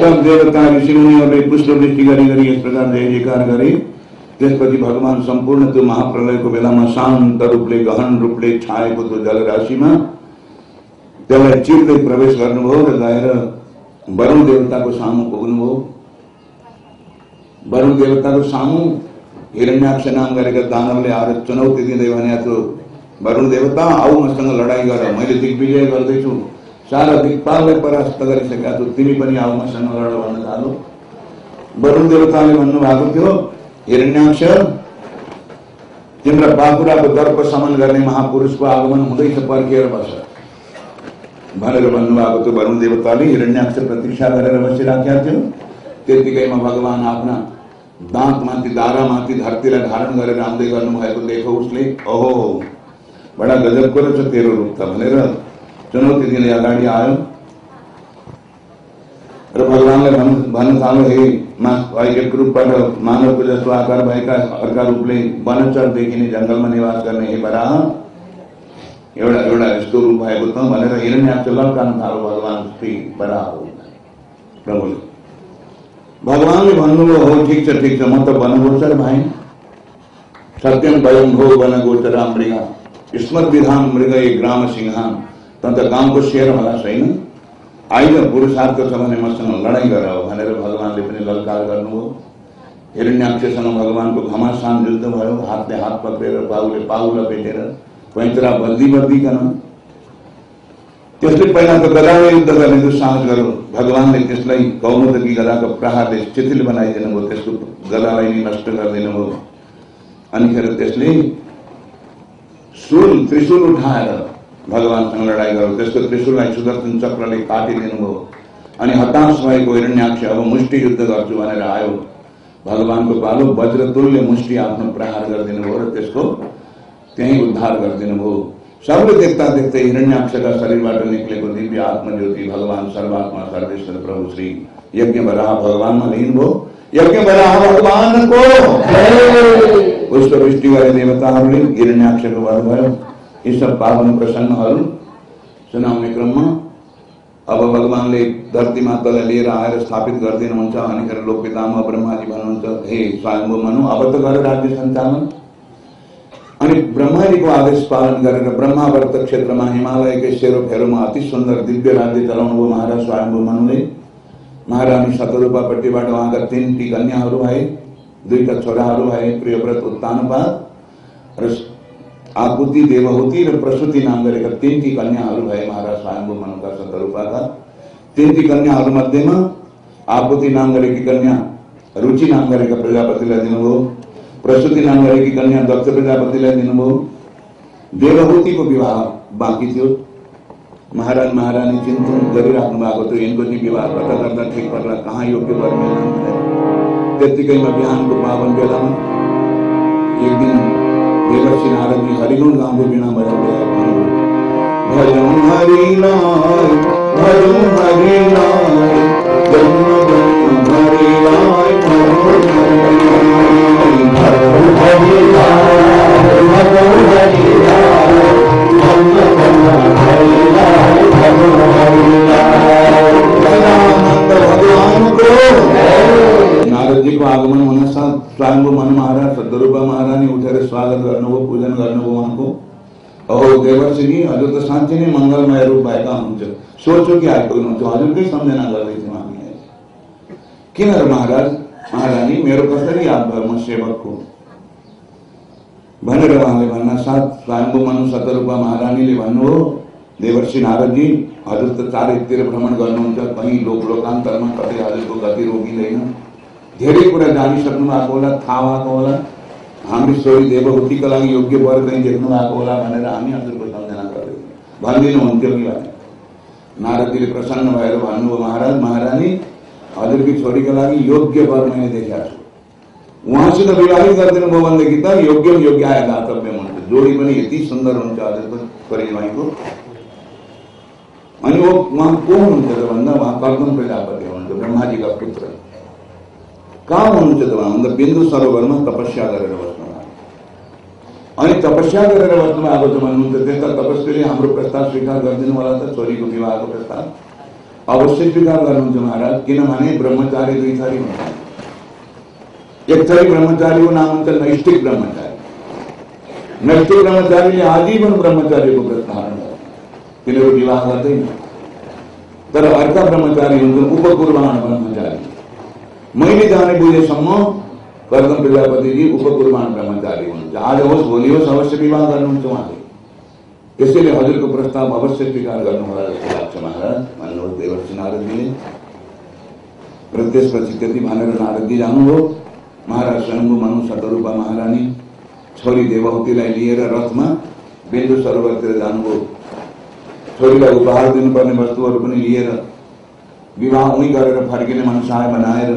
सब देवता ऋषिमुनिहरूले पुष्पवृष्टि गरी गरी यस प्रकार जय जयकार गरे त्यसपछि भगवान सम्पूर्ण त्यो महाप्रलयको बेलामा शान्त रूपले गहन रूपले छाएको त्यो जलराशिमा त्यसलाई चिर्दै प्रवेश गर्नुभयो र गएर वरुण देवताको सामु पुग्नुभयो वरुण देवताको सामु हिरण्याक्ष नाम गरेका दानवले आएर चुनौती दिँदै भने त्यो वरुण देवता आऊ मसँग लडाइँ गर मैले दिग्विजय गर्दैछु सारा दिक्पाललाई परास्त गरिसकेका छु तिमी पनि आऊ मसँग लड भन्न थालो वरुण देवताले भन्नुभएको थियो हिरण्याक्ष तिम्रा बाकुराको दर्प समन गर्ने महापुरुषको आगमन हुँदैछ पर्खेर बस भनेर भन्नुभएको थियो वरुण देवताले हिरण्याक्ष प्रतीक्षा गरेर बसिराखेका थियो त्यतिकैमा भगवान आफ्ना दाँतमाथि दारामाथि धरतीलाई धारण गरेर आउँदै गर्नुभएको देख उसले ओहो बडा गजबको रहेछ तेरो रूप चुनौती दिने अगाडि आयो। र भगवानलाई भन् भन्न थाल्यो हे मा एक रूपबाट मानवको जस्तो आकार भएका अर्का रूपले वनचर देखिने जङ्गलमा निवास गर्ने हे बराह एउटा एउटा यस्तो रूप भएको त भनेर हिरण्याक्ष लड्कान थाल्यो भगवान श्री बराह हो प्रभुले भगवानले भन्नुभयो हो ठिक छ ठिक छ म त वनगोचर भाइ सत्यम वयम भो वनगोचर मृगा स्मृत विधान मृग ग्राम सिंहान त त गाउँको शेर होला छैन आइज़ पुरुषार्थ छ भने मसँग लडाइँ गर भनेर भगवानले पनि ललकार गर्नुभयो हिरण्याक्षसँग भगवानको घमासान युद्ध भयो हातले हात पक्रेर बाहुले पाउ लपेटेर पैँतरा बल्दी बल्दिकन त्यसले पहिला त गदाले युद्ध गर्ने जो साहस गर्यो भगवानले त्यसलाई कौमुदकी गदाको प्रहारले शिथिल बनाइदिनु भयो त्यसको गदालाई नै नष्ट गरिदिनु भयो अनिखेर त्यसले सुल त्रिशूल उठाएर भगवानसँग लडाइँ गर्यो त्यसको त्रिशूललाई सुदर्शन चक्रले काटिदिनु भयो अनि हताश भएको हिरण्याक्ष अब मुष्टि युद्ध गर्छु भनेर आयो। भगवानको पालो वज्रतुल्य मुष्टि आफ्नो प्रहार गरिदिनु भयो र त्यसको त्यहीँ उद्धार गरिदिनु भयो। सबले देख्दा देख्दै हिरण्याक्षका शरीरबाट निक्लेको दिव्य आत्मज्योति भगवान सर्वात्मा सर्वेश्वर प्रभु श्री यज्ञ बराह भगवानमा लिनुभयो। यज्ञ बराह भगवानको। पुष्प वृष्टि गरे देवताहरूले हिरण्याक्षको वध भयो। सब पावन प्रसङ्गहरू सुनाउने क्रममा अब भगवानले धरती मातालाई लिएर आएर स्थापित गरिदिनुहुन्छ अनिखेर लोकपितामा ब्रह्माजी हे स्वयम्भू मनु अब त गर राज्य सञ्चालन अनि ब्रह्माजीको आदेश पालन गरेर ब्रह्मावर्त क्षेत्रमा हिमालयकै सेरोफेरोमा अति सुन्दर दिव्य राज्य चलाउनु भयो महाराज स्वयम्भू मनुले महारानी शतरूपापट्टिबाट उहाँका तिनटी कन्याहरू भए दुईटा छोराहरू भए प्रियव्रत उत्तानपात र आकुति देवहूति प्रसुति नाम गरेका तिनटी कन्याहरू भए महाराज स्वयम्भू मनुका शतरूपाका तिनटी कन्याहरू मध्येमा आकुति नाम गरेकी कन्या रुचि नाम गरेका प्रजापतिलाई दिनुभयो प्रसुति नाम गरेकी कन्या दक्ष प्रजापतिलाई दिनुभयो देवहुतिको विवाह बाँकी थियो। महाराज, महारानी चिन्तन गरिराख्नु भएको थियो यिनको चाहिँ विवाह कता गर्दा ठिक पर्ला कहाँ योग्य मिल्ला त्यत्तिकैमा बिहानको पावन बेलामा एक दिन बिना हरिलाई जन्म जन्म हरिलाई भजौँ हरिलाई सदानंद भगवान को को होने साथ स्वयं मन महाराज सदरूपा महारानी उठेर स्वागत गर्नुभयो पूजन गर्नुभयो उहाँको अहो देवर्षिनी हजुर त साँच्चै नै मङ्गलमय रूप भएका हुनुहुन्छ सोचो कि आइपुग्नुहुन्छ हजुरकै सम्झना गर्दै थियौँ हामी किन र महाराज? महारानी, मेरो कसरी याद भयो म सेवक हो। भनेर उहाँले भन्न साथ स्वयम्भू मनु सतरूपा महारानीले भन्नुभयो देवर्षि नारदजी हजुर त चारैतिर भ्रमण गर्नुहुन्छ कहीँ लोक लोकान्तरमा कतै हजुरको गति रोकिँदैन होला, थाहा भएको होला। हाम्रो छोरी देवभूतिका लागि योग्य वर कहीँ देख्नु भएको होला भनेर हामी हजुरको सम्झना गर्दै भनिदिनुहुन्थ्यो कि भने प्रसन्न भएर भन्नुभयो, महाराज, महारानी, हजुरकी छोरीका लागि योग्य वर मैले देखाएको छु। उहाँसित विवाहित गरिदिनु भयो भनेदेखि त योग्य योग्य आएर दातव्य हुन्छ। जोडी पनि यति सुन्दर हुन्छ हजुरको छोरी अनि उहाँ को हुनुहुन्छ त भन्दा? उहाँ कर्दम प्रजापति ब्रह्माजीका पुत्र। त भन्दा बिन्दु सरोवरमा तपस्या बस्नु अनि तपस्या गरेर बस्नु भएको छ भन्नुहुन्छ त्यस्ता तपस्वीले हाम्रो प्रस्ताव स्वीकार गरिदिनु होला त छोरीको विवाहको प्रस्ताव अवश्य स्वीकार गर्नुहुन्छ महाराज किनभने ब्रह्मचारी दुई थरी एक थरी ब्रह्मचारीको नाम हुन्छ नैष्ठिक ब्रह्मचारी नैष्ठिक ब्रह्मचारीले आजीवन ब्रह्मचारीको गर्छ तिनीहरू विवाह गर्दैन तर अर्का ब्रह्मचारी हुन्छन् ब्रह्मचारी बुझेसम्म कर्दम प्रजापतिजी उपकुर्बान ब्रह्मचारी हुनुहुन्छ आज होस् भोलि होस् अवश्य विवाह गर्नुहुन्छ उहाँले त्यसैले हजुरको प्रस्ताव अवश्य स्वीकार गर्नु होला जस्तो लाग्छ महाराज भन्नुहोस् देवर्षि नारदजीले र त्यसपछि त्यति भनेर नारदजी जानुभयो महाराज स्वयम्भू मनु सतरूपा महारानी, छोरी देवहूतिलाई लिएर रथमा बिन्दु सरोवरतिर जानुभयो छोरीलाई उपहार दिनुपर्ने वस्तुहरू पनि लिएर विवाह उहीँ गरेर फर्किने मनसाय बनाएर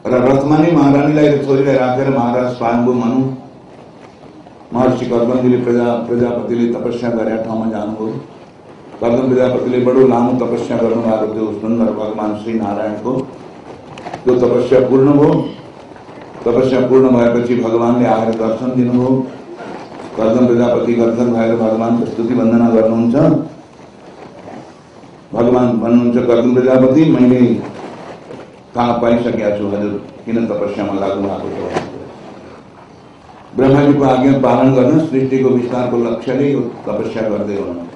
र रथमा नै महारानीलाई र छोरीलाई राखेर महाराज स्वयम्भू मनु, महर्षि कर्दमजीले प्रजा प्रजापतिले तपस्या गरेका ठाउँमा जानुभयो कर्दम प्रजापतिले बडो लामो तपस्या गर्नुभएको थियो सुन्दर भगवान् श्री नारायणको त्यो तपस्या पूर्ण भयो तपस्या पूर्ण भएपछि भगवान्ले आएर दर्शन दिनुभयो कर्दम प्रजापति गर्दन भएर भगवान्को स्तुति वन्दना गर्नुहुन्छ भगवान् भन्नुहुन्छ कर्दम प्रजापति मैले कहाँ पाइसकेका छु हजुर किन तपस्यामा लाग्नु भएको छ ब्रह्माजीको आज्ञा पालन गर्न विस्तार को लक्ष्यले यो तपस्या गर्दै हुनुहुन्छ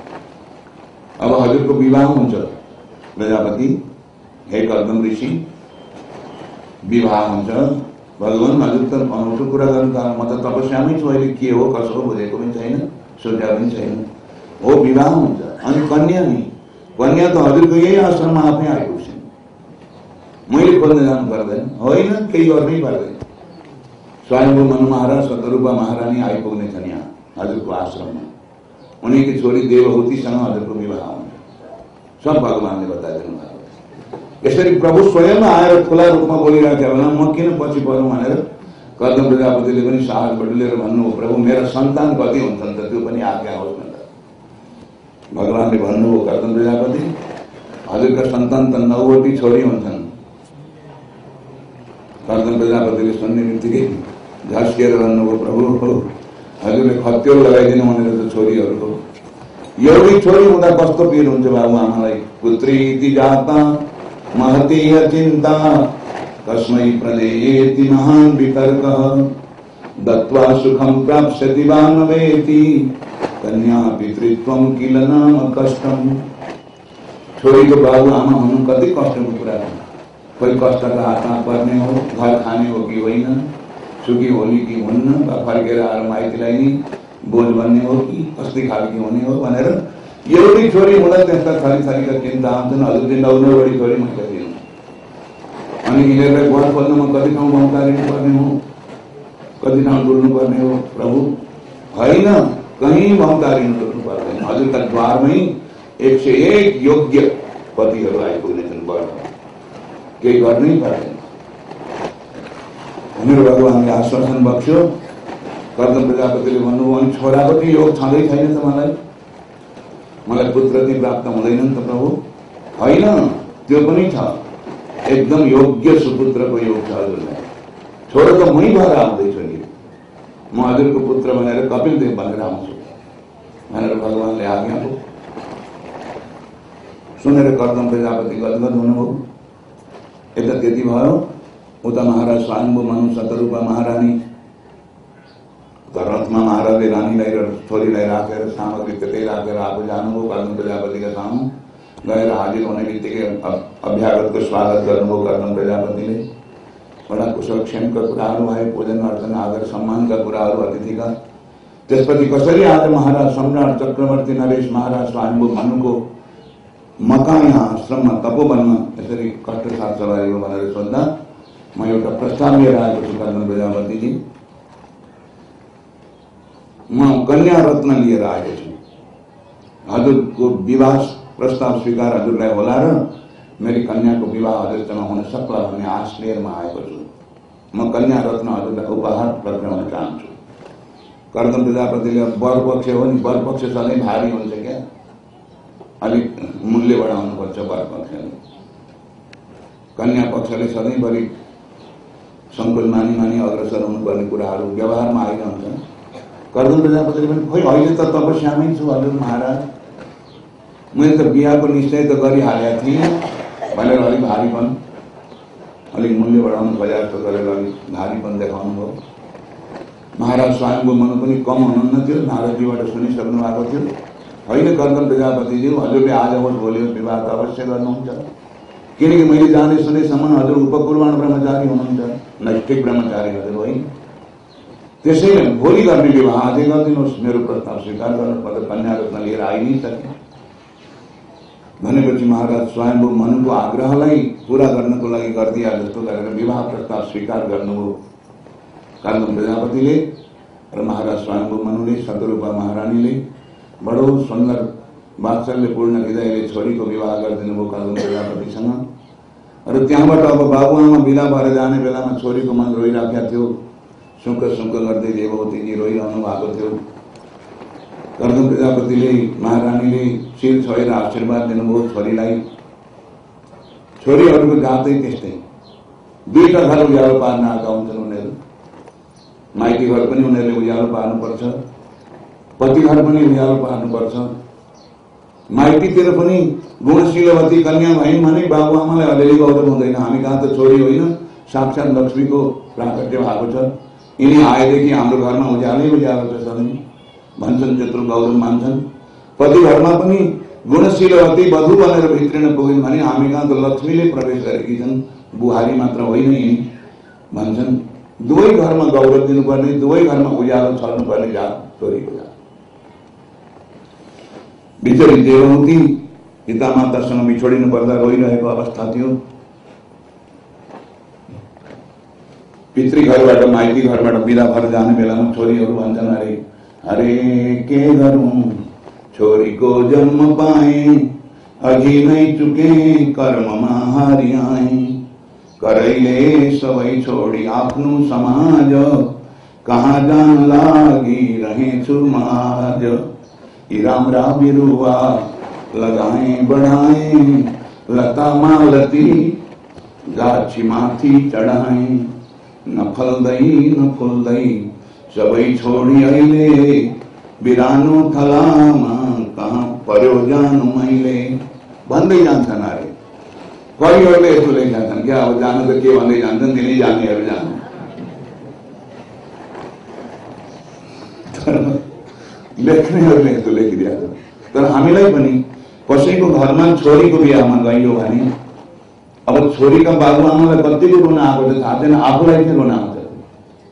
अब हजुरको विवाह हुन्छ प्रजापति, हे कर्दम ऋषि, विवाह हुन्छ भगवान् हजुर त अनौठो कुरा गर्नु कारण म त तपस्यामै छु अहिले के हो, कसो बुझेको पनि छैन सोचा पनि छैन हो विवाह हुन्छ अनि कन्या नि कन्या त हजुरको यही आश्रममा आफै मैले खोज्न जानु पर्दैन होइन केही गर्नै पर्दैन स्वयं मनु महाराज, सतरूपा महारानी आइपुग्ने छन् यहाँ हजुरको आश्रममा उनीकी छोरी देवहूतिसँग हजुरको विवाह हुन्छ सब भगवान्ले बताइदिनु भएको यसरी प्रभु स्वयं आएर खुला रूपमा बोलिरहेको थियो भने म किन पछि पढौँ भनेर कदम प्रजापतिले पनि साहस बटुलेर भन्नु प्रभु, मेरो सन्तान कति हुन्छन् त त्यो पनि आज्ञा होस् न त भन्नुभयो कदम प्रजापति हजुरका सन्तान त नौवटी छोरी हुन्छन् सुन्ने बित्तिकै झस्किएर भन्नुभयो प्रभु हजुरले खत्यो लगाइदिनु भनेर त छोरीहरूको एउटै छोरी हुँदा कस्तो पिर हुन्छ बाबु आमालाई पुत्री जाता महती चिन्ता कस्मै प्रदेयेति महान वितर्क दत्वा सुखम प्राप्स्यति वा कन्या पितृत्वम किल नाम कष्टम छोरीको बाबु आमा हुनु कति कष्टको कुरा हो कोही कष्टको हातमा पर्ने हो, घर खाने हो कि होइन सुखी होली कि हुन्न फर्केर आएर माइतीलाई नि बोझ बन्ने हो कि कस्तै खालकी हुने हो भनेर एउटै छोरी हुँदा त्यस्ता थरी थरीका चिन्ता आउँछन् हजुरले नौ नौवटी छोरी मैले दिनु अनि यिनीहरूलाई घर खोल्नुमा कति ठाउँ बमकारिनु पर्ने हो कति ठाउँ डुल्नु पर्ने हो, प्रभु। होइन कहीँ बमकारिनु डुल्नु पर्दैन हजुरका द्वारमै एक सय एक योग्य पतिहरू आइपुग्ने केही गर्नै पर्दैन भनेर भगवान्ले आश्वासन बक्स्यो। कर्दम प्रजापतिले भन्नुभयो, अनि छोराको चाहिँ योग छँदै छैन त मलाई। मलाई पुत्र चाहिँ प्राप्त हुँदैन नि त प्रभु। होइन, त्यो पनि छ। एकदम योग्य सुपुत्रको योग छ हजुरलाई छोरो त मै भएर आउँदैछु नि। म हजुरको पुत्र भनेर देव भनेर आउँछु। भनेर भगवान्ले आज्ञा हो सुनेर कर्दम प्रजापति गदगद हुनुभयो। त्यति भयो उता महाराज स्वाङ्गो मनु सतरूपा महारानी। रथमा महाराजले रानीलाई र छोरीलाई राखेर सामग्री त्यतै राखेर आफू जानुभयो कर्दम प्रजापतिका सामु। गएर हाजिर हुने बित्तिकै अभ्यागतको स्वागत गर्नुभयो कर्दम प्रजापतिले बडा कुशलक्षेमका कुराहरू आए पूजन अर्चना, आदर सम्मानका कुराहरू अतिथिका त्यसपछि कसरी आज महाराज सम्राट चक्रवर्ती नरेश महाराज स्वाङ्गो मनुको मका यहाँ आश्रममा तपोवनमा यसरी कष्ट सोद्धा म एउटा प्रस्ताव लिएर आएको छु कर्म प्रजापतिजी म रत्न लिएर आएको छु हजुरको विवाह प्रस्ताव स्वीकार हजुरलाई होला र मेरी कन्याको विवाह हजुरसँग हुन सक्ला भन्ने आश लिएर म छु म कन्या रत्न हजुरलाई उपहार प्रक्राउन चाहन्छु कर्दम प्रजापतिले वर पक्ष हो नि वर पक्ष सधैँ भारी हुन्छ क्या? अलिक मूल्य बढाउनुपर्छ वर पक्षले कन्या पक्षले सधैँभरि सङ्कुल मानी मानी अग्रसर हुनुपर्ने कुराहरू व्यवहारमा आइरहन्छ। कर्दन प्रजापतिले पनि खोइ अहिले त तपस्यामै छु हजुर महाराज। मैले त बिहाको निश्चय त गरिहालेका थिएँ, भनेर अलिक भारीपन, अलिक मूल्य बढाउनु खोजेको जस्तो गरेर अलिक भारीपन देखाउनु भयो महाराज स्वयंको मनु पनि कम हुनुहुन्न थियो, नारदजीबाट सुनिसक्नु भएको थियो। होइन कर्दम प्रजापतिज्यू हजुरले आज होस् भोलि विवाह त अवश्य गर्नुहुन्छ। किनकि मैले जाने सुनेसम्म हजुर उपकुर्बाण ब्रह्मचारी हुनुहुन्छ। नैष्ठिक ब्रह्मचारी हजुर होइन। त्यसैले भोलि गर्ने विवाह आजै गरिदिनुहोस्, मेरो प्रस्ताव स्वीकार गर्नु कन्या रत्न लिएर आइ नै सके। भनेपछि महाराज स्वयंभू मनुको आग्रहलाई पुरा गर्नको लागि गरिदिया जस्तो गरेर विवाह प्रस्ताव स्वीकार गर्नुभयो कारण प्रजापतिले र महाराज स्वयंभू मनुले सतरूपा महारानीले बडो सुन्दर वात्सल्यपूर्ण हृदयले छोरीको विवाह गरिदिनु भयो कालम प्रजापतिसँग र त्यहाँबाट अब बाबुआमा बिदा भएर जाने बेलामा छोरीको मन रोइराखेका थियो। सुख सुख गर्दै देववतीजी रोइरहनु भएको थियो। कर्दम प्रजापतिले महारानीले शिर छोएर आशीर्वाद दिनुभयो छोरीलाई छोरीहरूको जातै त्यस्तै दुईटा घर उज्यालो पार्न आएका हुन्छन् उनीहरू माइती घर पनि उनीहरूले उज्यालो पार्नुपर्छ पति घर पनि उज्यालो पार्नुपर्छ माइतीतिर पनि गुणशीलवती कन्या भयौँ भने बाबुआमालाई अलिअलि गौरव हुँदैन हामी कहाँ त छोरी होइन साक्षात लक्ष्मीको प्राकट्य भएको छ यिनी आएदेखि हाम्रो घरमा उज्यालै उज्यालो छ सधैँ भन्छन् त्यत्रो गौरव मान्छन् पति घरमा पनि गुणशीलवती वधु भनेर भित्रिन पुग्यौँ भने हामी कहाँ त लक्ष्मीले प्रवेश गरेकी छन् बुहारी मात्र होइन यिनी भन्छन् दुवै घरमा गौरव दिनुपर्ने दुवै घरमा उज्यालो छल्नुपर्ने जा छोरीको जा। बिचरी देवमती पितामातासँग बिछोडिनु पर्दा रोइरहेको अवस्था थियो पितृ घरबाट माइती घरबाट बिदा भएर जाने बेलामा छोरीहरू भन्छन् अरे अरे के गरूं छोरी को जन्म पाए अघि नै चुके कर्ममा हारी आए करैले सबै छोडी आफ्नो समाज कहाँ जान लागि रहेछु माझ यी राम्रा बिरुवा लगाए, बढाए, लता मालती, गाछी माथि चढाए, न फल्दै न फुल्दै सबै छोडी अहिले बिरानो थलामा कहाँ पर्यो मैले लेख्छन् क्या अब जानु त के दिल्ली लेख्नेहरूले यस्तो लेखिदिएको तर हामीलाई पनि कसैको घरमा छोरीको बिहामा गइयो भने अब छोरीका बाबुआमालाई कतिको रुन आएको छ थाहा छैन, आफूलाई चाहिँ रुन आउँछ?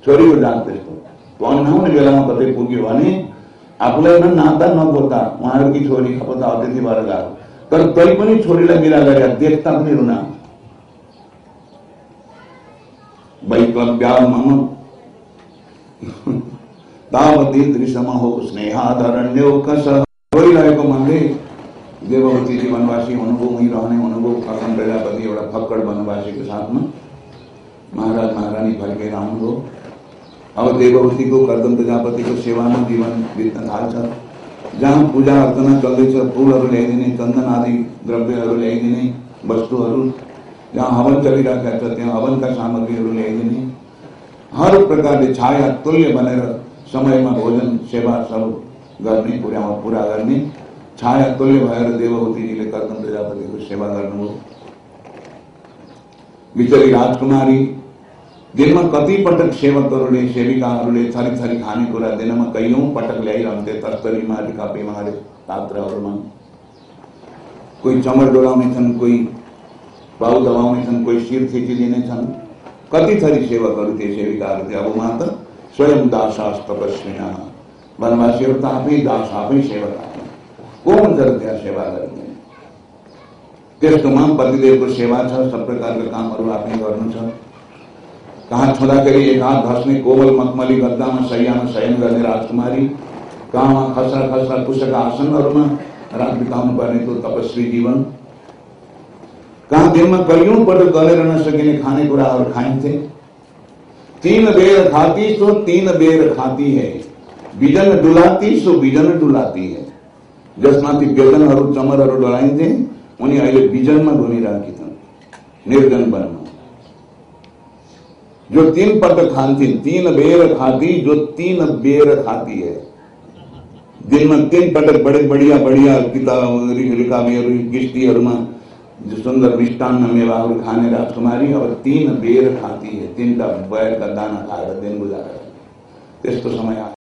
छोरीको जात त्यस्तो। नहुने बेलामा कतै पुग्यो भने आफूलाई न नाता नबोल्दा उहाँहरूकी छोरी खपत अतिथि भएर गएको। तर तै पनि छोरीलाई बिरा गरेर देख्दा पनि रुना दृश्यमा हो स्नेहाधरण्यो कस रोइरहेको मनले देववतीजी वनवासी हुनुभयो उहीँ रहने हुनुभयो खकम प्रजापति एउटा फक्कड वनवासीको साथमा महाराज महारानी फर्केर आउनुभयो अब देववतीको कर्दम प्रजापतिको सेवामा जीवन बित्न थाल्छ। जहाँ पूजा अर्चना चल्दैछ, फुलहरू ल्याइदिने, चन्दन आदि द्रव्यहरू ल्याइदिने, वस्तुहरू, जहाँ हवन चलिरहेका छ, त्यहाँ हवनका सामग्रीहरू ल्याइदिने। हर प्रकारले छाया तुल्य बनेर समयमा भोजन, सेवा सब गर्ने, पुरा पुरा गर्ने। छाया तुल्य भएर देववतीजीले कर्दम प्रजापतिको सेवा गर्नुभयो। बिचरी राजकुमारी कति पटक सेवकहरूले सेविकाहरूले थरी थरी खानेकुरा दिनमा कैयौँ पटक ल्याइरहन्थे तस्तरीमा ढिकापीमा हरेक पात्रहरूमा। कोही चमर डोलाउने छन्, कोही बाउ दबाउने छन्, कोही शिर थिचिदिने छन्। कति थरी सेवकहरू थिए सेविकाहरू थिए अब उहाँ त स्वयं दासास तपस्विना वनवासीहरू त आफै दास आफै सेवक को हुन्छ त्यहाँ सेवा गर्ने त्यस्तोमा पतिदेवको सेवा छ सब प्रकारका कामहरू आफै गर्नु छ कहाँ छुँदाखेरि एक हात घस्ने, कोमल मखमली गद्दामा सैयामा शयन गर्ने राजकुमारी। कहाँ खसरा खसरा पुस्तक आसनहरूमा रात बिताउनु पर्ने त्यो तपस्वी जीवन। कहाँ दिनमा कैयौँ पटक गलेर नसकिने खानेकुराहरू खाइन्थे तीन बेर खाती सो तीन बेर खाती है। बिजन डुलाती सो बिजन डुलाती है। जसमाथि बेदनहरू चमरहरू डोलाइन्थे उनी अहिले बिजनमा घुमिरहेकी छन् निर्जन वनमा जो तीन पट खाती, तीन बेर खाती, जो तीन बेर खाती है। दिनमा तीन पटक बड़े बढ़िया बढ़िया किताब रिकाबीहरू किस्तीहरूमा जो सुंदर मिष्टान्न मेवा खाने का तुम्हारी और तीन बेर खाती है, तीन का बैर का दाना खाएर दिन गुजारा तो समय